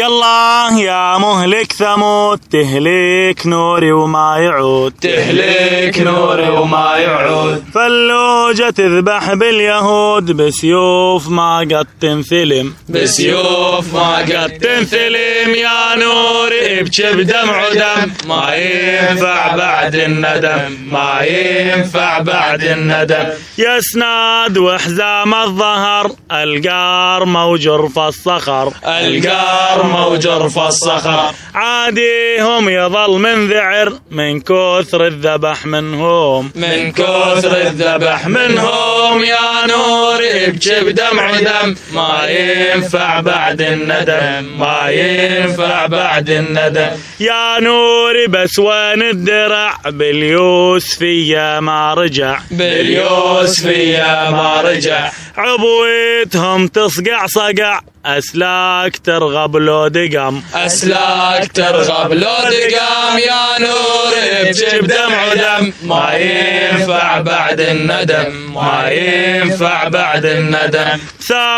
يلا يا مهلك ثمود تهلك نوري وما يعود. تهلك نوري وما يعود. فلوجة تذبح باليهود بسيوف ما قد تنثلم. بسيوف ما قد تنثلم يا نوري ابكي بدمع ودم ما ينفع بعد الندم ما ينفع بعد الندم. يا سناد وحزام الظهر القار موجر في الصخر. القار موجر في الصخر عاديهم يظل من ذعر من كثر الذبح منهم. من كثر الذبح منهم يا نوري ابكي بدمع ودم ما ينفع بعد الندم ما ينفع بعد الندم. يا نوري بس وين الدرع؟ باليوسفية ما رجع. باليوسفية ما رجع. عبويتهم تصقع صقع. أسلاك ترغب لو دقم أسلاك ترغب لو دقام يا نور. ابكي بدمع ودم ما ينفع بعد الندم ما ينفع بعد الندم.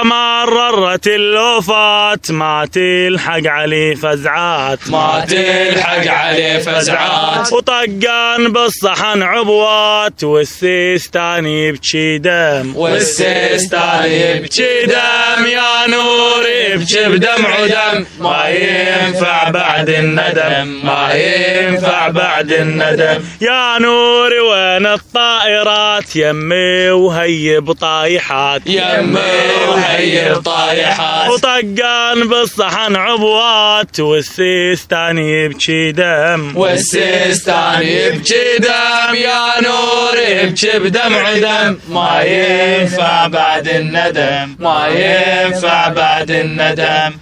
مررت اللوفات ما تلحق علي فزعات. ما تلحق علي فزعات. وطقان بالصحن عبوات والسيستان يبكي دم. والسيستان يبكي دم يا نور يبكي بدمع ودم ما ينفع بعد الندم ما ينفع بعد الندم. يا نوري وين الطائرات؟ يمي وهيب طايحات. يمي وهيب طايحات. وطقان بالصحن عبوات والسيستان يبكي دم. والسيستان يبكي دم. يا نور يبكي بدمع ودم ما ينفع بعد الندم ما ينفع بعد الندم.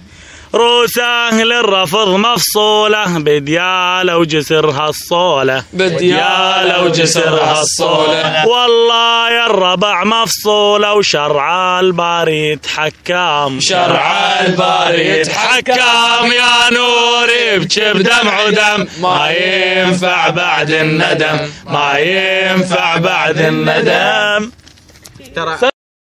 روس أهل الرفض مفصولة بديالة وجسرها الصولة بديالة وجسرها الصولة والله يا الربع مفصولة وشرع الباري يتحكم. شرع الباري يتحكم يا نور يبكي بدمع ودم ما ينفع بعد الندم ما ينفع بعد الندم. ترى